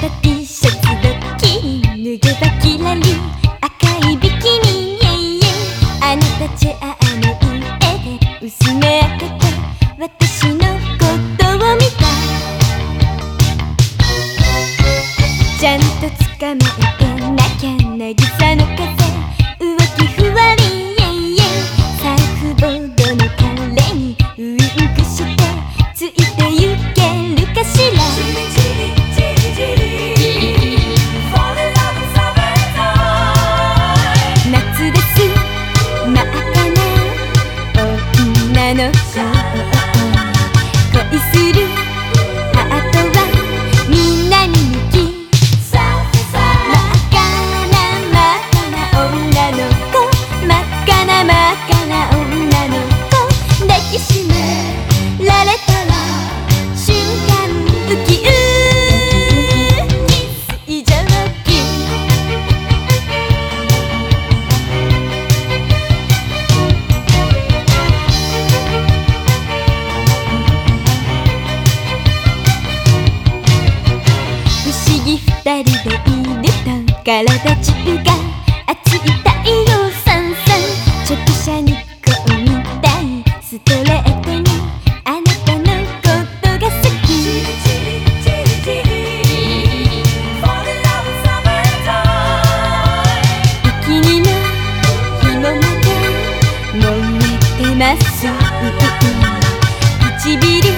た T シャツだ切り抜けたキラリ赤いビキニイエイエイあなたチェアの上で薄めてた私のことを見た。ちゃんとつかまえの恋する体中が熱い太陽さんさん直射日光みたいストレートにあなたのことが好き「君の紐までもめてます」「唇